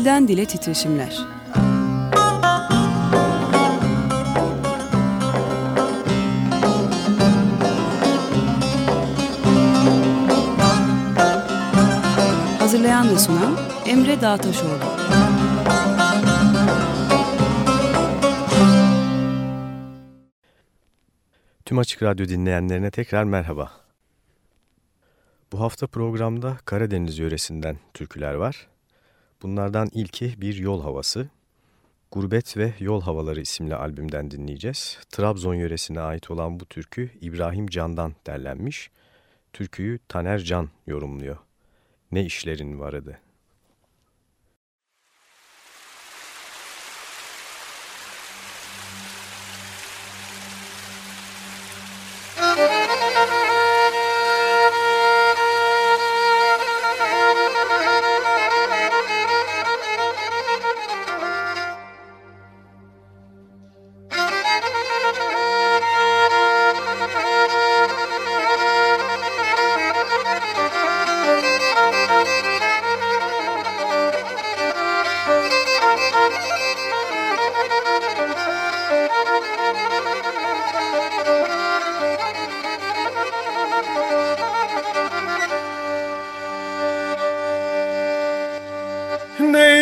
Dilden Dile Titreşimler Hazırlayan ve sunan Emre Dağtaşoğlu Tüm Açık Radyo dinleyenlerine tekrar merhaba. Bu hafta programda Karadeniz yöresinden türküler var. Bunlardan ilki Bir Yol Havası. Gurbet ve Yol Havaları isimli albümden dinleyeceğiz. Trabzon yöresine ait olan bu türkü İbrahim Can'dan derlenmiş. Türküyü Taner Can yorumluyor. Ne işlerin vardı?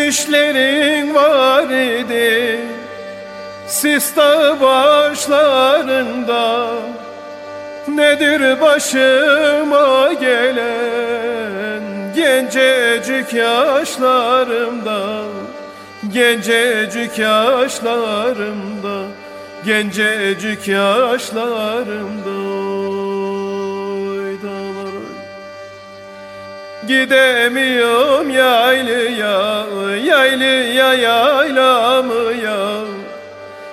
İşlerin var idi Sista başlarında. Nedir başıma gelen Gencecik yaşlarımda Gencecik yaşlarımda Gencecik yaşlarımda Gidemiyorum yaylıya, yaylıya yaylamıya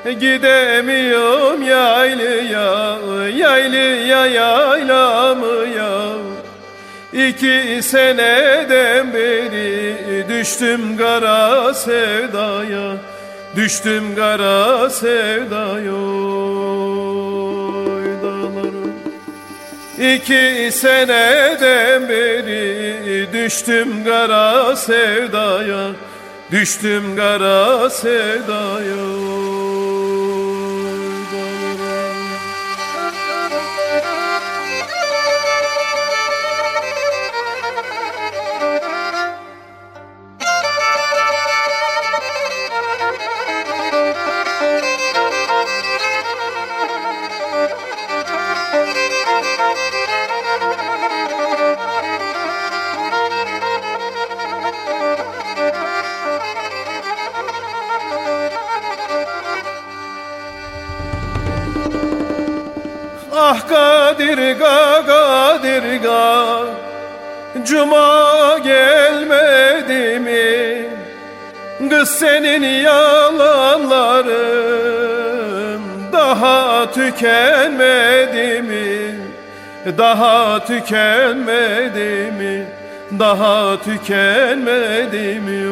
Gidemiyorum yaylıya, yaylıya yaylamıya İki seneden beri düştüm kara sevdaya Düştüm kara sevdaya İki seneden beri düştüm kara sevdaya Düştüm kara sevdaya Ah Kadirga Kadirga Cuma gelmedi mi? Kız senin yalanların Daha tükenmedi mi? Daha tükenmedi mi? Daha tükenmedi mi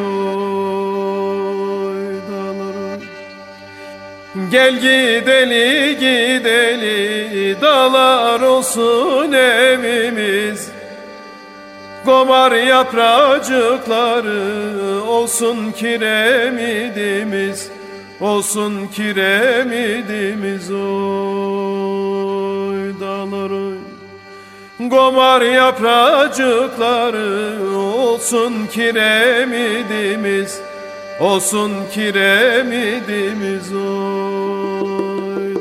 Gel gideli gideli dağlar olsun evimiz. Gomar yapracıkları olsun kiremidimiz Olsun kiremidimiz oy dağlar oy. Gomar yapracıkları olsun kiremidimiz Olsun kiremidimiz oy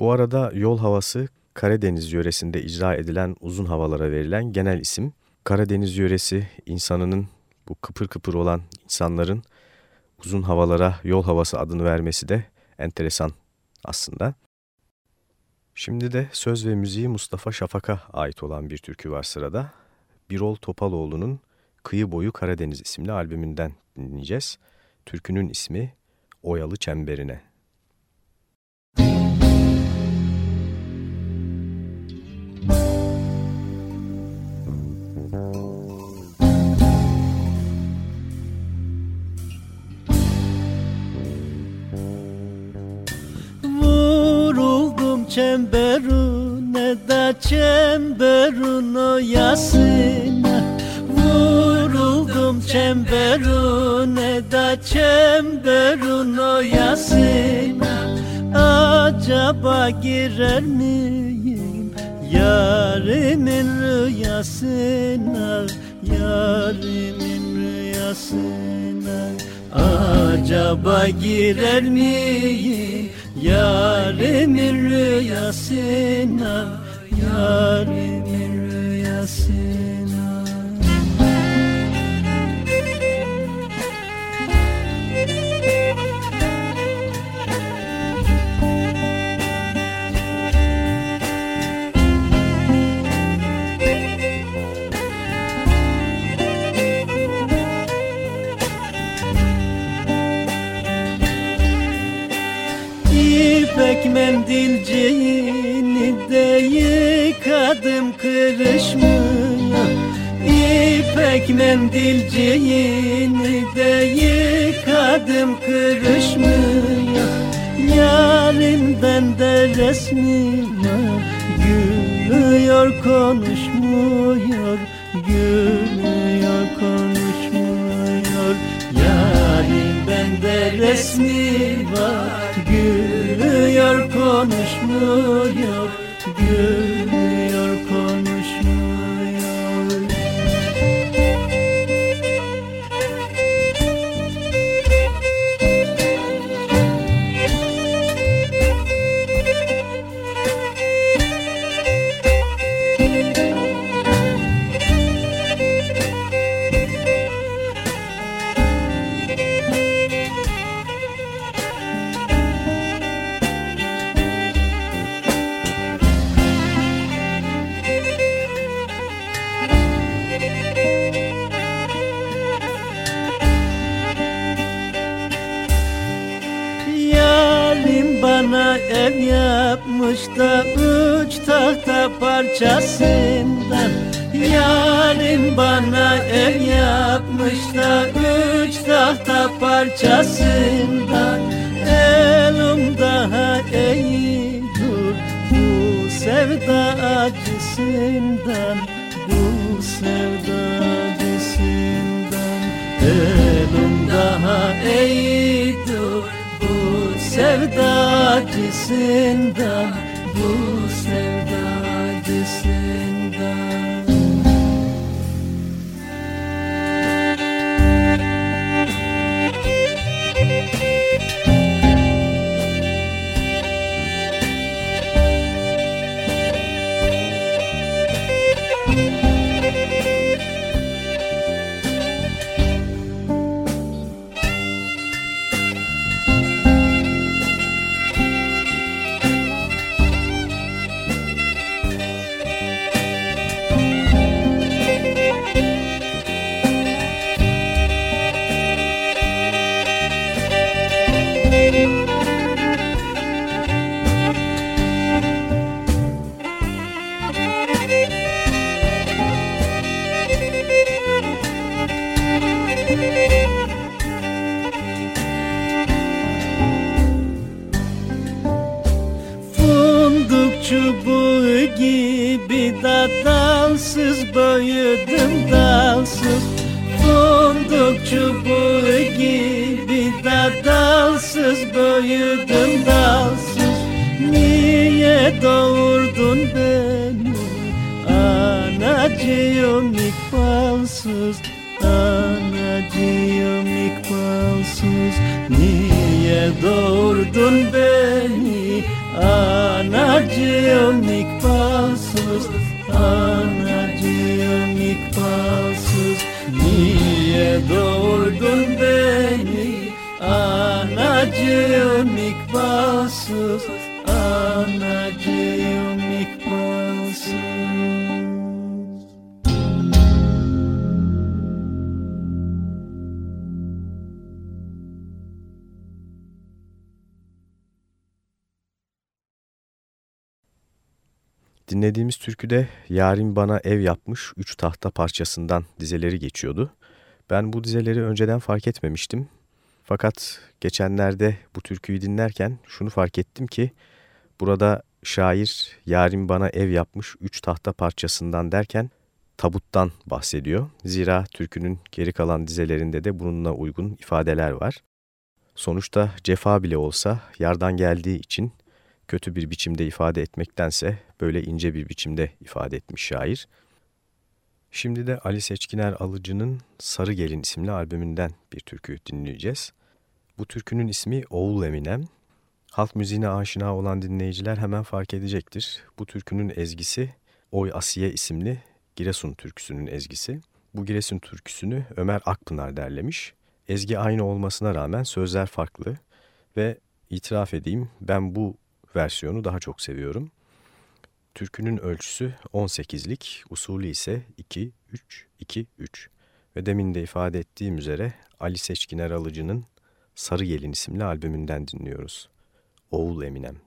Bu arada yol havası Karadeniz yöresinde icra edilen uzun havalara verilen genel isim. Karadeniz yöresi insanının bu kıpır kıpır olan insanların uzun havalara yol havası adını vermesi de enteresan aslında. Şimdi de söz ve müziği Mustafa Şafak'a ait olan bir türkü var sırada. Birol Topaloğlu'nun Kıyı Boyu Karadeniz isimli albümünden dinleyeceğiz. Türkünün ismi Oyalı Çemberine. Çemberune da çemberun oyasına Vuruldum çemberune da çemberun oyasına Acaba girer miyim yarimin rüyasına? Yarimin rüyasına. Acaba girer miyim Yarimin rüyasına Yarimin rüyasına İpek mendilciğini de yıkadım kırışmıyor İpek mendilciğini de yıkadım kırışmıyor Yarimden de resmi var Gülüyor konuşmuyor Gülüyor konuşmuyor. Yarimden de resmi var Gülüyor konuşmuyor Gülüyor parçasından. Yarim bana ev yapmış da üç tahta parçasından. Elim daha iyi dur bu sevda acısından. Bu sevda acısından. Elim daha iyi dur bu sevda acısından türküde Yarim bana ev yapmış üç tahta parçasından dizeleri geçiyordu. Ben bu dizeleri önceden fark etmemiştim. Fakat geçenlerde bu türküyü dinlerken şunu fark ettim ki burada şair yarim bana ev yapmış üç tahta parçasından derken tabuttan bahsediyor. Zira türkünün geri kalan dizelerinde de bununla uygun ifadeler var. Sonuçta cefa bile olsa yardan geldiği için kötü bir biçimde ifade etmektense böyle ince bir biçimde ifade etmiş şair. Şimdi de Ali Seçkiner Alıcı'nın Sarı Gelin isimli albümünden bir türkü dinleyeceğiz. Bu türkünün ismi Oğul Eminem. Halk müziğine aşina olan dinleyiciler hemen fark edecektir. Bu türkünün ezgisi Oy Asiye isimli Giresun türküsünün ezgisi. Bu Giresun türküsünü Ömer Akpınar derlemiş. Ezgi aynı olmasına rağmen sözler farklı ve itiraf edeyim ben bu versiyonu daha çok seviyorum. Türkünün ölçüsü 18'lik, usulü ise 2-3-2-3 ve demin de ifade ettiğim üzere Ali Seçkiner Alıcı'nın Sarı Gelin isimli albümünden dinliyoruz. Oğul Eminem.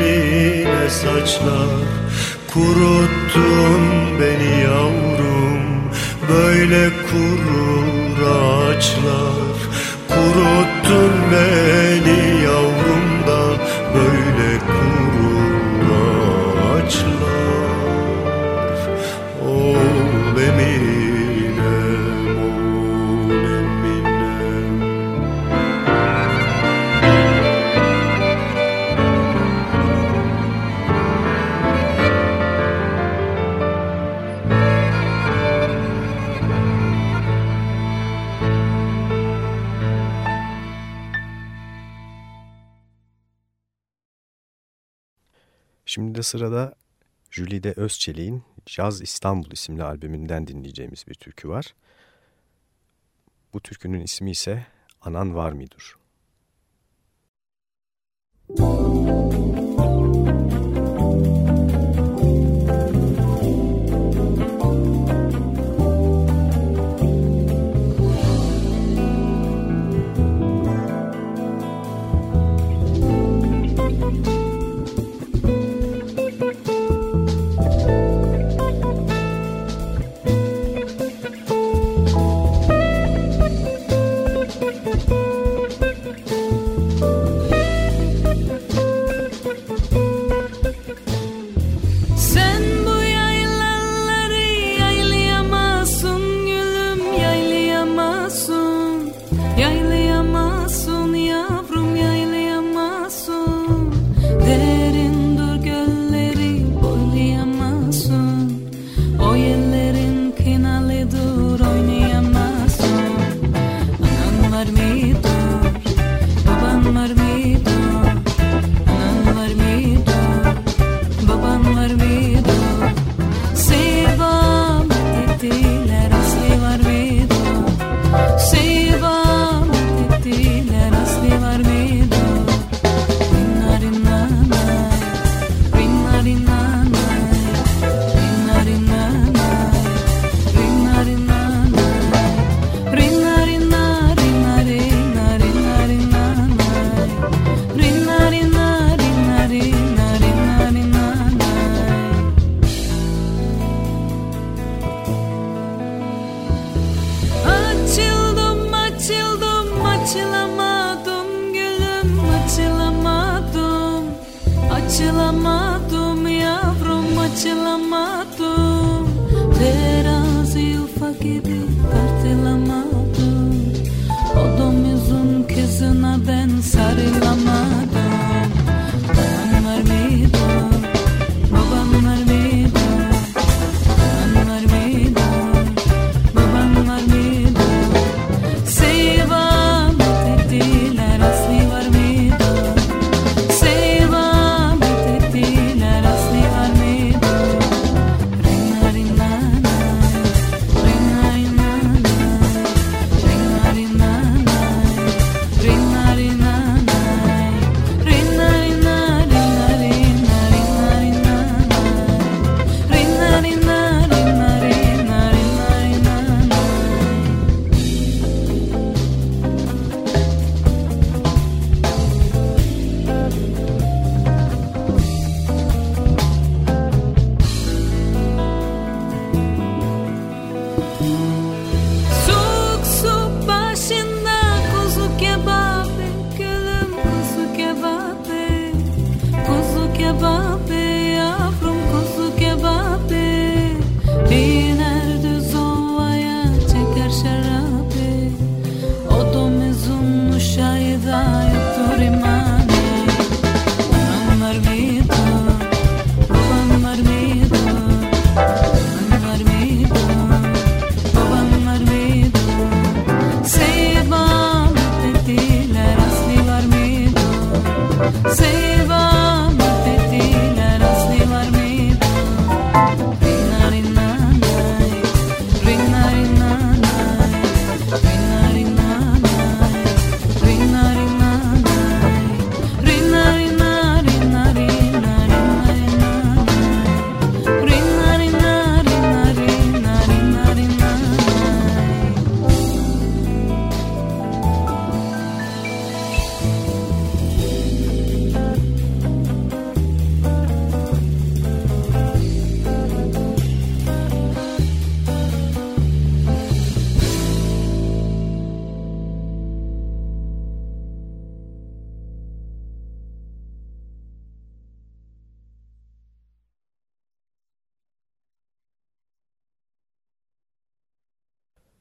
Beline saçlar. Kuruttun beni yavrum. Böyle kurur ağaçlar. Kuruttun beni yavrum da böyle kurur sırada Jülide Özçelik'in Caz İstanbul isimli albümünden dinleyeceğimiz bir türkü var. Bu türkünün ismi ise Anan Var Mıdır? Müzik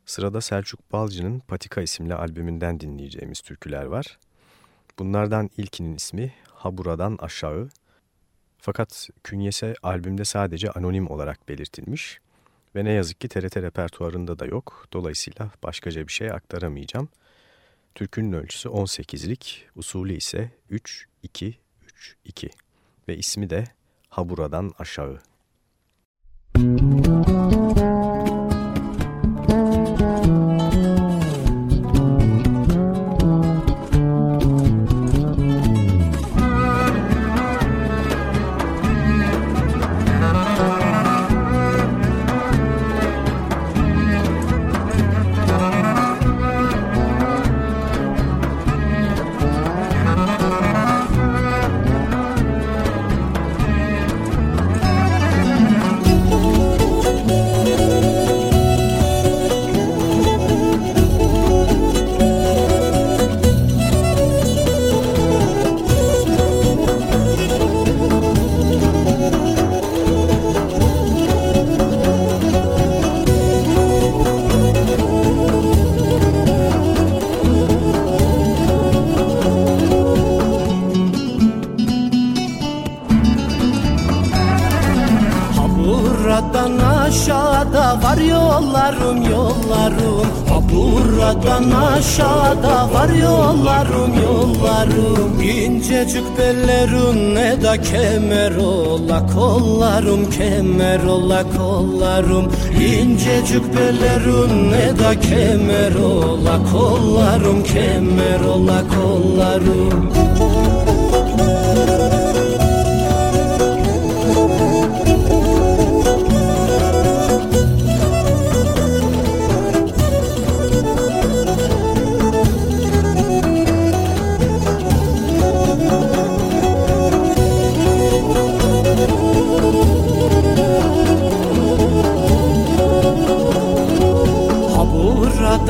Sırada Selçuk Balcı'nın Patika isimli albümünden dinleyeceğimiz türküler var. Bunlardan ilkinin ismi Haburadan Aşağı. Fakat künyese albümde sadece anonim olarak belirtilmiş ve ne yazık ki TRT repertuarında da yok. Dolayısıyla başkaca bir şey aktaramayacağım. Türkünün ölçüsü 18'lik, usulü ise 3-2-3-2 ve ismi de Haburadan Aşağı. Müzik aşağıda var yollarım yollarım. İncecik bellerin ne da kemer ola kollarım kemer ola kollarım. İncecik bellerin ne da kemer ola kollarım kemer ola kollarım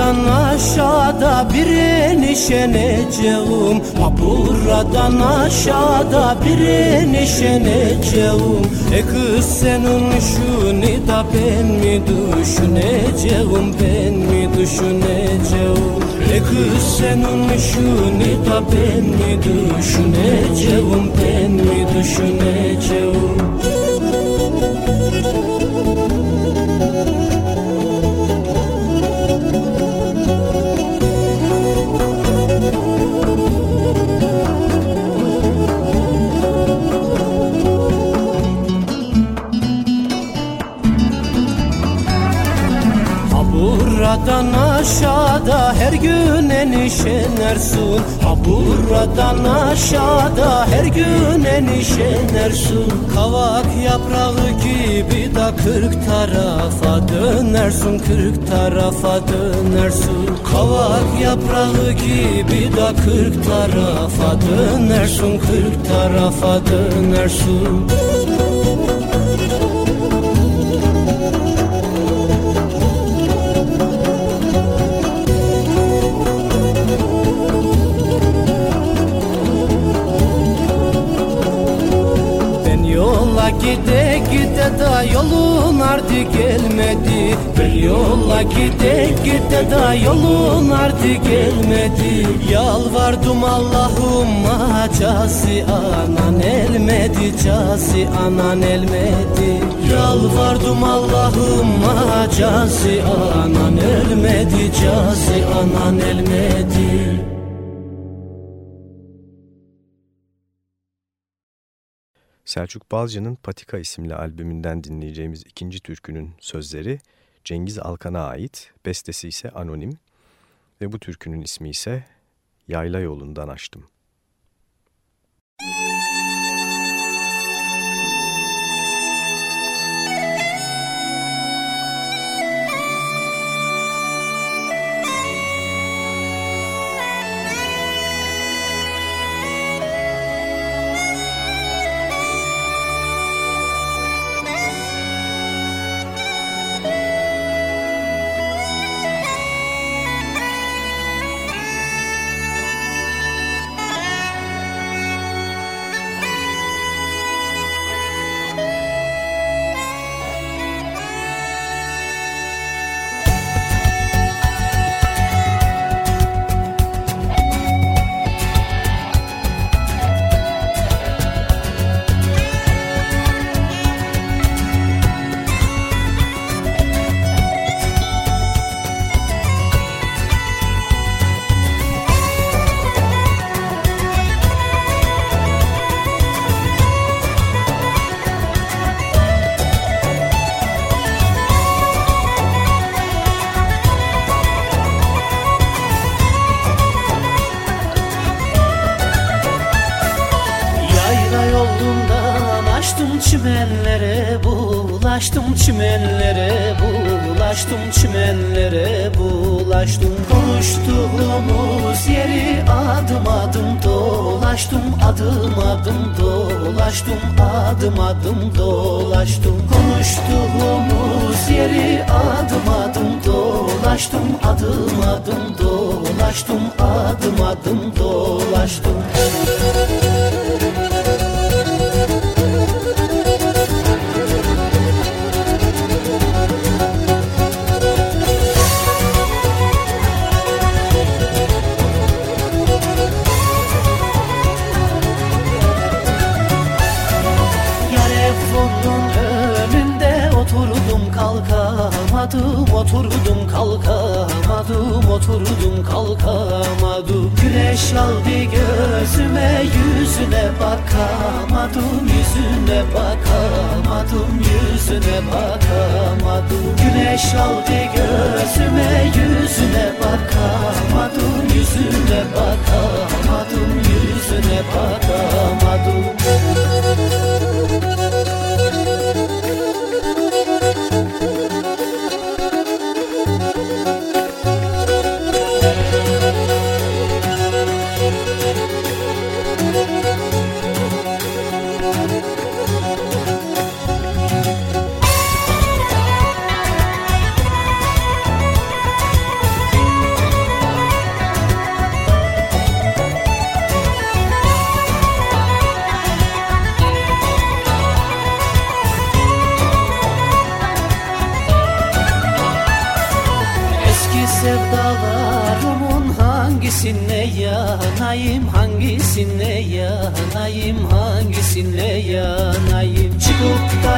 aşağıda bir nişeneceğim Ha buradan aşağıda bir nişeneceğim E kız senin şunu da ben mi düşüneceğim? Ben mi düşüneceğim? E kız senin şunu da ben mi düşüneceğim? Ben mi düşüneceğim aşağıda her gün enişenersin Ha buradan aşağıda her gün enişenersin Kavak yaprağı gibi da kırk tarafa dönersin Kırk tarafa dönersin Kavak yaprağı gibi da kırk tarafa dönersin Kırk tarafa dönersin gide gide da yolun ardı gelmedi. Ben yola gide gide da yolun ardı gelmedi. Yalvardım Allah'ım casi anan elmedi casi anan elmedi. Yalvardım Allah'ım casi anan elmedi casi anan elmedi Selçuk Balcı'nın Patika isimli albümünden dinleyeceğimiz ikinci türkünün sözleri Cengiz Alkan'a ait, bestesi ise anonim ve bu türkünün ismi ise Yayla Yolundan Açtım. Bulaştım Yüzüne bakamadım Yüzüne bakamadım. Güneş aldı gözüme yüzüne bakamadım. Yüzüne bakamadım Yüzüne bakamadım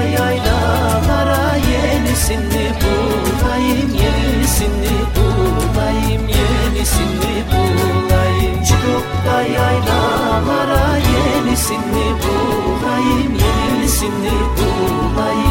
yaylalara yenisini bulayım yenisini bulayım yenisini bulayım da yaylalara yenisini bulayım yenisini bulayım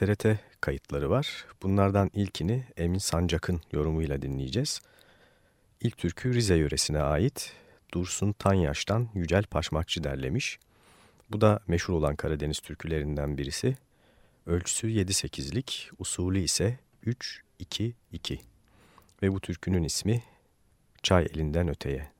TRT kayıtları var. Bunlardan ilkini Emin Sancak'ın yorumuyla dinleyeceğiz. İlk türkü Rize yöresine ait Dursun Tanyaş'tan Yücel Paşmakçı derlemiş. Bu da meşhur olan Karadeniz türkülerinden birisi. Ölçüsü 7-8'lik, usulü ise 3-2-2. Ve bu türkünün ismi Çay Elinden Öteye.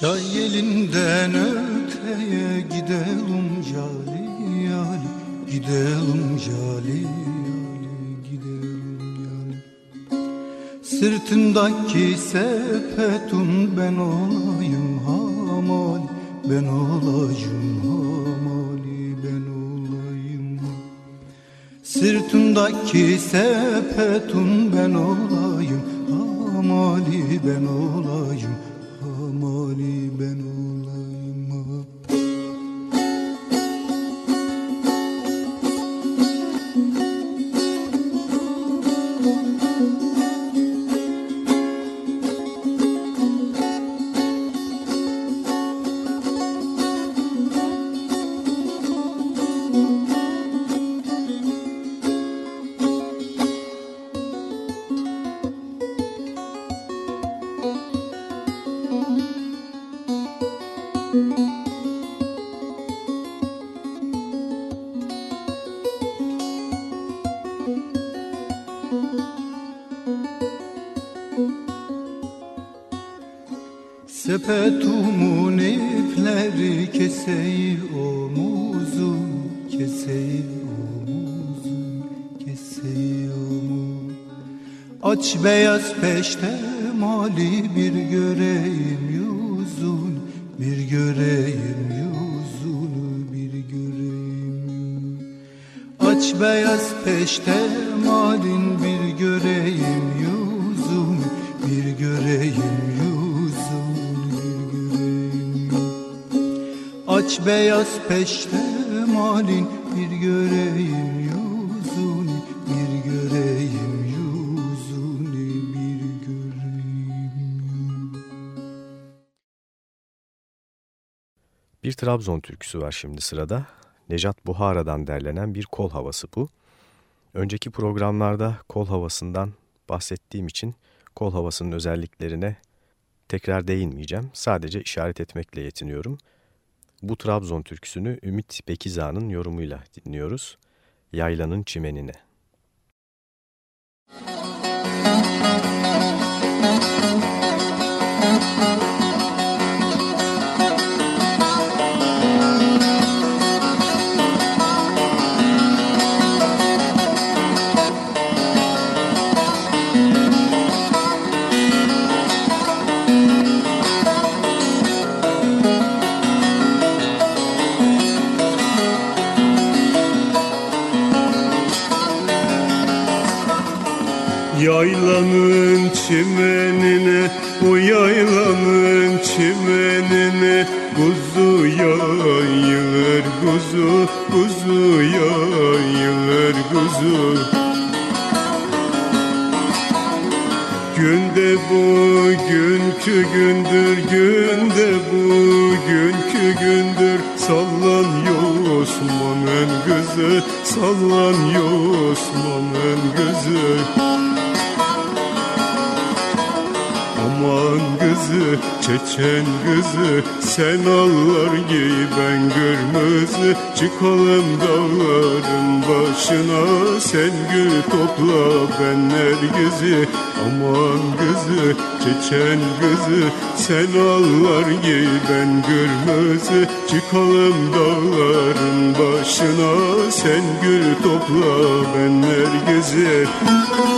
Çay elinden öteye gidelim yali yali Gidelim yali yali gidelim yali Sırtındaki sepetun ben olayım hamali Ben olayım hamali ben olayım Sırtındaki sepetun ben olayım hamali ben olayım Aç beyaz peşte mali bir göreyim yüzün Bir göreyim yüzünü bir göreyim Aç beyaz peşte malin bir göreyim yüzün Bir göreyim yüzün bir göreyim Aç beyaz peşte malin bir göreyim yüzün Bir Trabzon türküsü var şimdi sırada. Nejat Buhara'dan derlenen bir kol havası bu. Önceki programlarda kol havasından bahsettiğim için kol havasının özelliklerine tekrar değinmeyeceğim. Sadece işaret etmekle yetiniyorum. Bu Trabzon türküsünü Ümit Bekiza'nın yorumuyla dinliyoruz. Yaylanın çimenine. Yaylanın çimenine Bu yaylanın çimenine Kuzu yayılır kuzu Kuzu yayılır kuzu. Günde bugünkü gündür Günde bugünkü gündür. Sallanıyor Osman'ın kızı Sallanıyor Osman'ın kızı Aman kızı, çeçen kızı Sen allar giy ben kırmızı Çıkalım dağların başına Sen gül topla ben nergizi Aman kızı, çeçen kızı Sen allar giy ben kırmızı Çıkalım dağların başına Sen gül topla ben nergizi Asmadan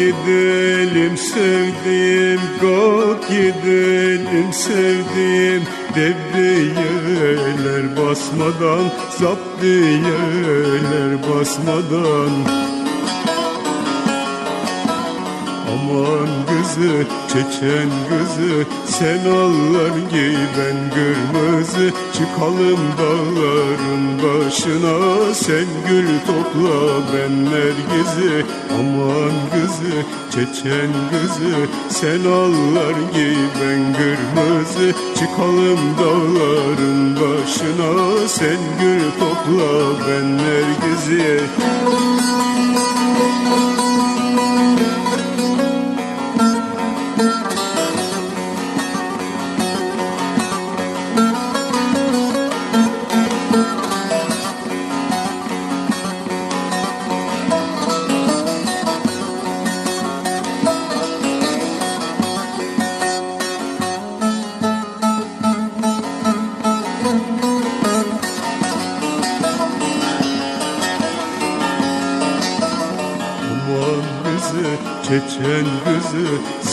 gidelim sevdiğim Kalk gidelim sevdiğim Devriyeler basmadan Zaptiyeler basmadan çeçen kızı Sen allar giy ben kırmızı Çıkalım dağların başına Sen gül topla ben nergizi. Aman kızı, çeçen kızı Sen allar giy ben kırmızı Çıkalım dağların başına Sen gül topla ben nergizi. Aman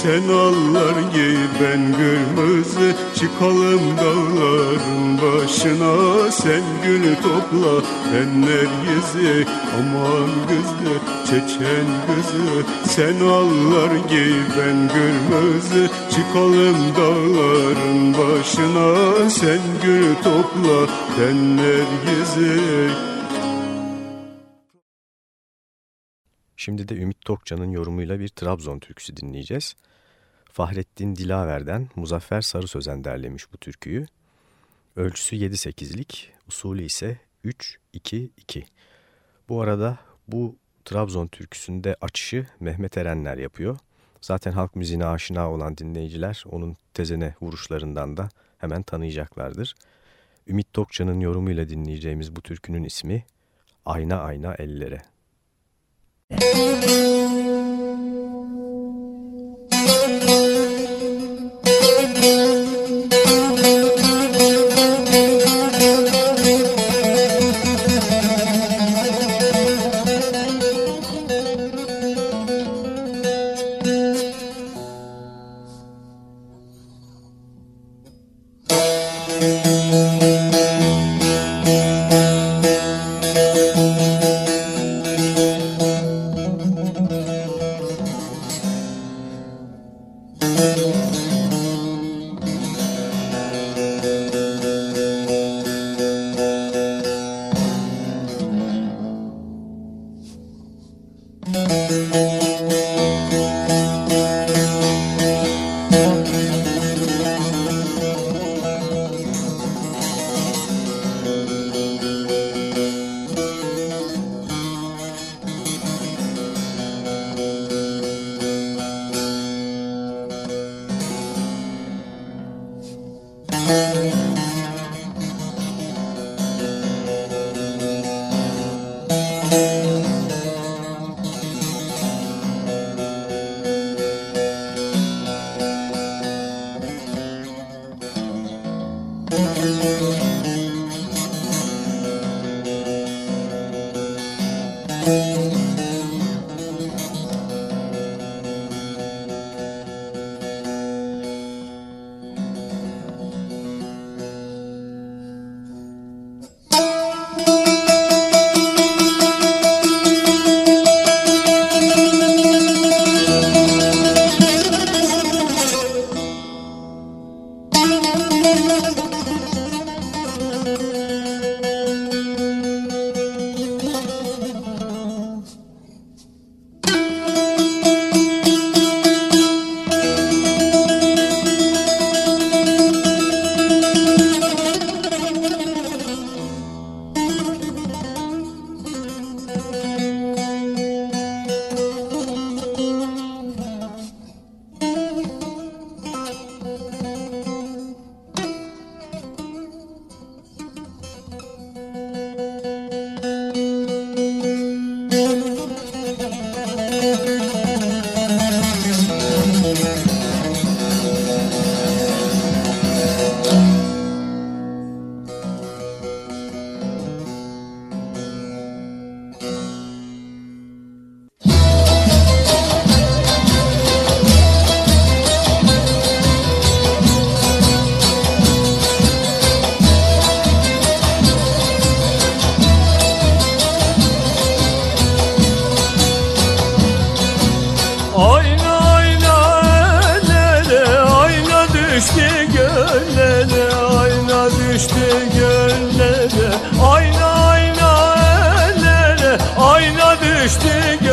Sen allar giy ben kırmızı Çıkalım dağların başına. Sen gülü topla ben nergizi Aman kızı, çeçen kızı Sen allar giy ben kırmızı Çıkalım dağların başına. Sen gülü topla ben nergizi Şimdi de Ümit Tokcan'ın yorumuyla bir Trabzon türküsü dinleyeceğiz. Fahrettin Dilaver'den Muzaffer Sarı Sözen derlemiş bu türküyü. Ölçüsü 7-8'lik, usulü ise 3-2-2. Bu arada bu Trabzon türküsünde açışı Mehmet Erenler yapıyor. Zaten halk müziğine aşina olan dinleyiciler onun tezene vuruşlarından da hemen tanıyacaklardır. Ümit Tokcan'ın yorumuyla dinleyeceğimiz bu türkünün ismi Ayna Ayna Ellere. ellere Ayna düştü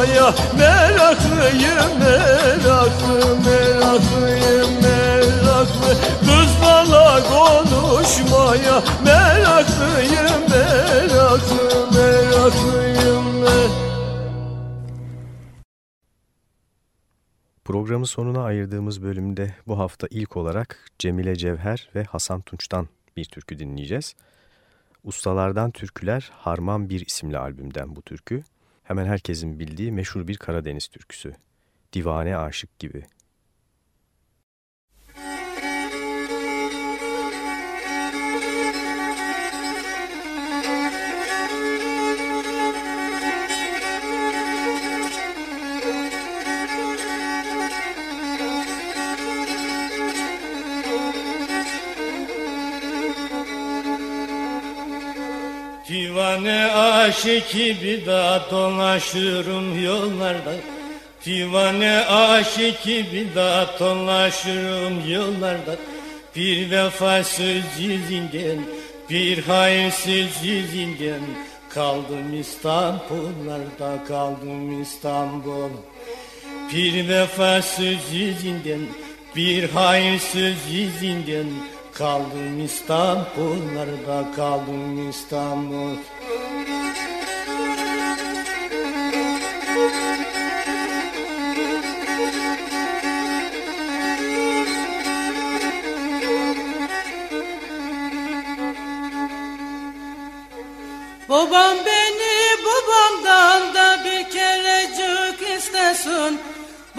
konuşmaya meraklıyım Meraklı meraklıyım meraklı Kızlarla konuşmaya meraklıyım meraklı meraklıyım. Programın sonuna ayırdığımız bölümde bu hafta ilk olarak Cemile Cevher ve Hasan Tunç'tan bir türkü dinleyeceğiz. Ustalardan Türküler Harman Bir isimli albümden bu türkü. Hemen herkesin bildiği meşhur bir Karadeniz türküsü. Divane Aşık gibi. Aşık gibi da dolaşırım yollarda. Divane aşık gibi da dolaşırım yollarda. Bir vefasız yüzünden bir hayırsız yüzünden Kaldım İstanbullarda kaldım İstanbul. Bir vefasız yüzünden bir hayırsız yüzünden Kaldım İstanbullarda kaldım İstanbul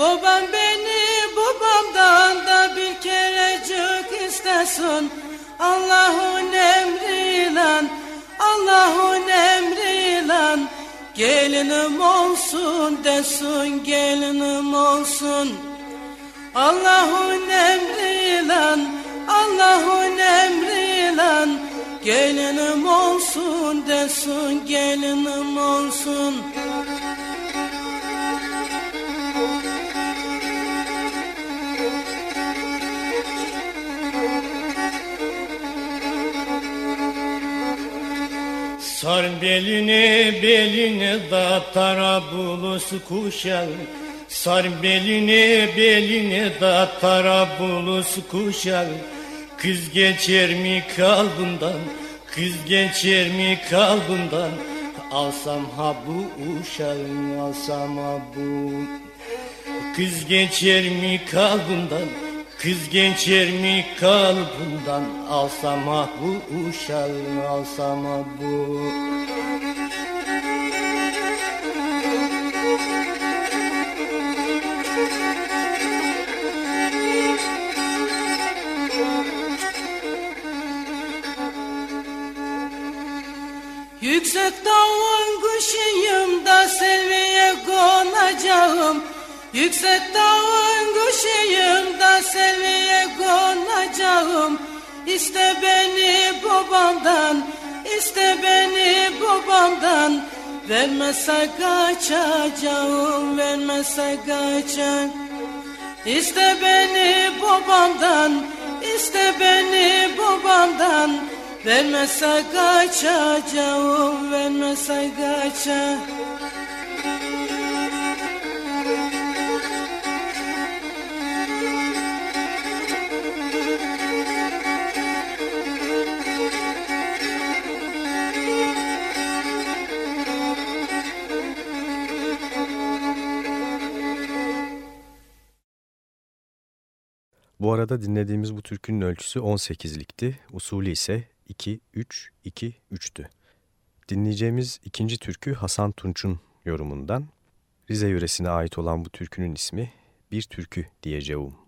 Babam beni babamdan da bir kerecik istesin. Allah'ın emriyle Allah'ın emriyle Gelinim olsun desin gelinim olsun. Allah'ın emriyle Allah'ın emriyle Gelinim olsun desin gelinim olsun Sar beline beline da tarabulus kuşağı. Sar beline beline da tarabulus kuşağı. Kız geçer mi kalbından Kız geçer mi kalbından? Alsam ha bu uşağı alsam ha bu. Kız geçer mi kalbından Kız geçer mi kalbından Alsam ha bu uşağı alsam ha bu Yüksek dağın kuşuyum da selviye konacağım Yüksek dağın kuşuyum da selviye konacağım. İste beni babamdan, iste beni babamdan Vermezse kaçacağım, vermezse kaçacağım. İste beni babamdan, iste beni babamdan Vermezse kaçacağım, vermezse kaçacağım Bu arada dinlediğimiz bu türkünün ölçüsü 18'likti. Usulü ise 2-3-2-3'tü. Dinleyeceğimiz ikinci türkü Hasan Tunç'un yorumundan. Rize yöresine ait olan bu türkünün ismi Bir Türkü diyeceğim.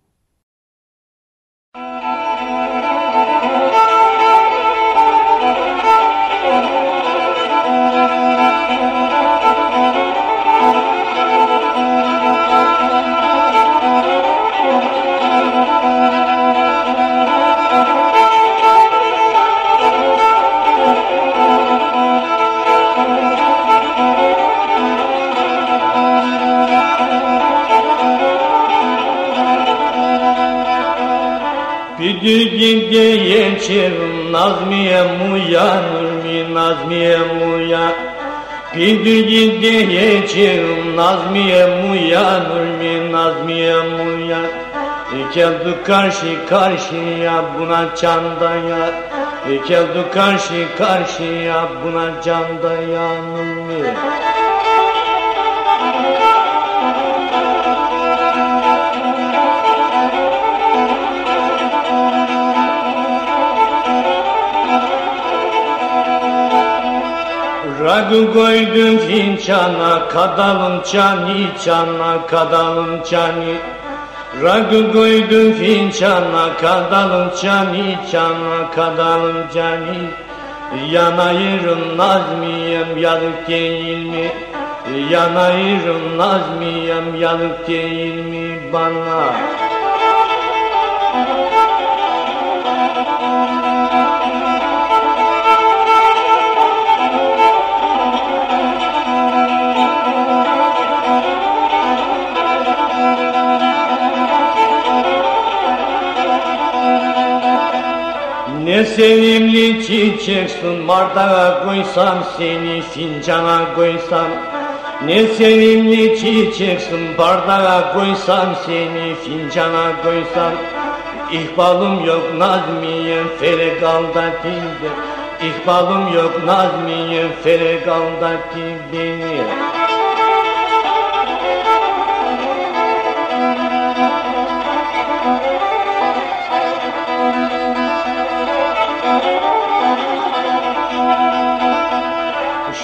Düdüğü diyeceğim Nazmiye uyanır mı Nazmiye uyan Düdüğü diyeceğim Nazmiye uyanır mı Nazmiye uyan Geldi karşı karşıya buna can dayar Geldi karşı karşıya buna can dayanır mı Ragı koydum fincana, kadalım cani cana, kadalım cani. Ragı koydum fincana, kadalım cani cana, kadalım cani. Yanayırım Nazmiyem yanık değil mi? Yanayırım Nazmiyem yanık değil mi bana? Sevimli çiçeksin bardağa koysam seni fincana koysam. Ne sevimli çiçeksin bardağa koysam seni fincana koysam. İhbalım yok Nazmiye felek aldatıldı İhbalım yok Nazmiye felek aldattı beni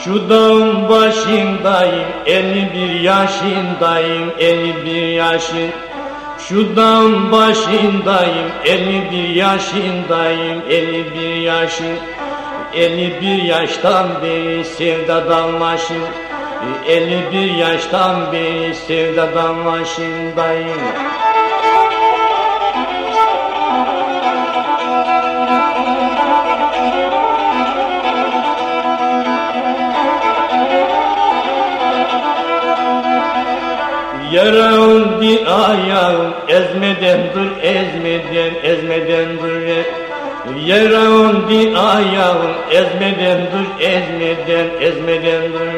Şu dağın başındayım, 51 yaşındayım, 51 yaşın. Şu dağın başındayım, 51 yaşındayım, 51 yaşın. 51 yaştan beri sevdadan başım, 51 yaştan beri sevdadan başındayım. Yarağın bir ayağım ezmeden dur ezmeden ezmeden dur. Yarağın bir ayağım ezmeden dur ezmeden ezmeden dur.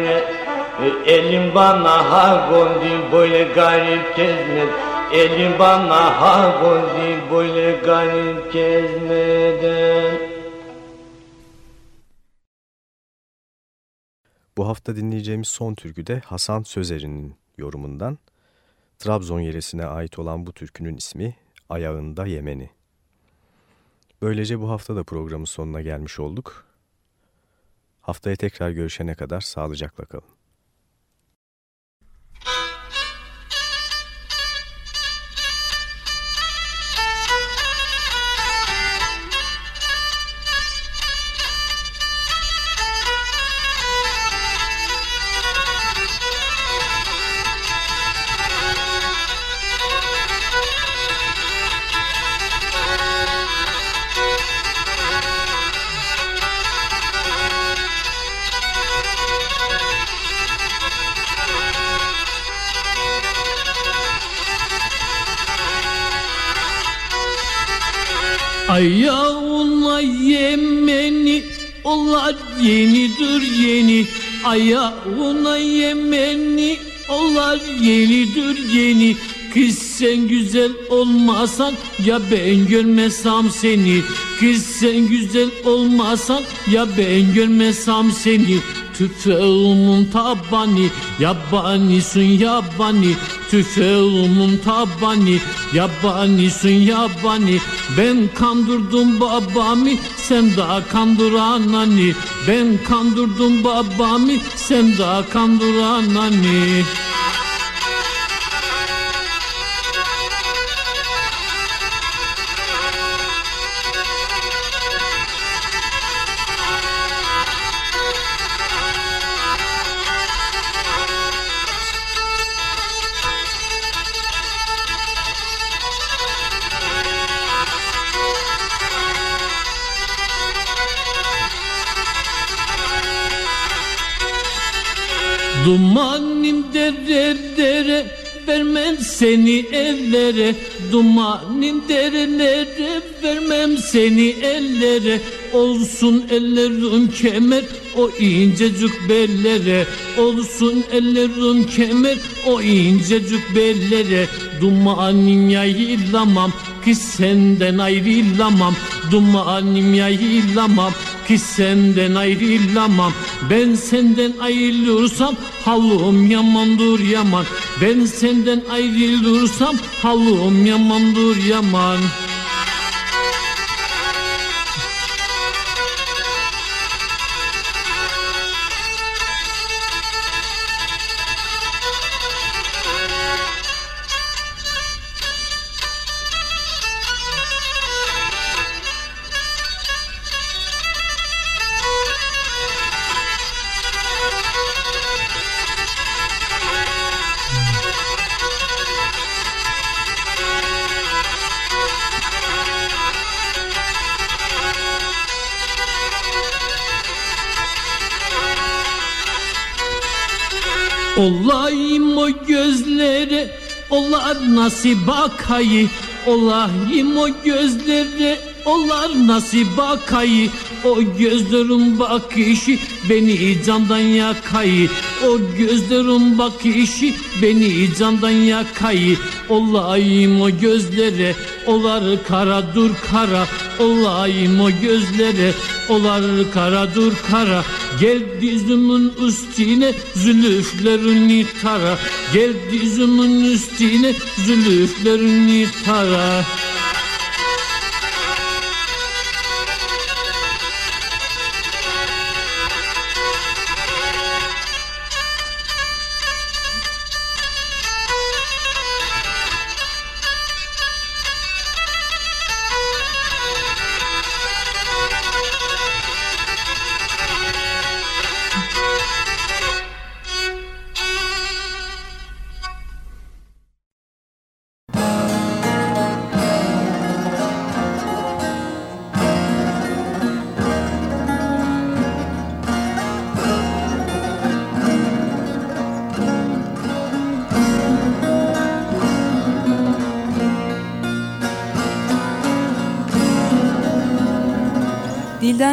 Elim bana ha gondi böyle garip gezmez. Elim bana ha gondi böyle garip gezmeden. Bu hafta dinleyeceğimiz son türkü de Hasan Sözer'in yorumundan. Trabzon yeresine ait olan bu türkünün ismi Ayağında Yemeni. Böylece bu hafta da programın sonuna gelmiş olduk. Haftaya tekrar görüşene kadar sağlıcakla kalın. Ayağına yemeni olar yenidir yeni. Kız sen güzel olmasan ya ben görmesem seni. Kız sen güzel olmasan ya ben görmesem seni Tüfeğimin tabani yabanisin yabani. Tüfeğimin tabani Yabanisin yabani. Ben kandırdım babamı Sen daha kandır anani Ben kandırdım babamı Sen daha kandır anani seni ellere Dumanim derelere vermem seni ellere. Olsun ellerim kemer o incecik bellere. Olsun ellerim kemer o incecik bellere. Dumanim yayılamam ki senden ayrılamam. Dumanim yayılamam ki senden ayrılamam. Ben senden ayrılırsam halım yamandır yaman Ben senden ayrılırsam halım yamandır yaman gözlere Olar nasıl bakayı Olayım o gözlere Olar nasıl bakayı O gözlerin bakışı Beni candan yakayı. O gözlerin bakışı Beni candan yakayı. Olayım o gözlere Olar kara dur kara. Olayım o gözlere Olar kara dur kara. Gel dizimin üstüne zülüflerini tara Gel dizimin üstüne zülüflerini tara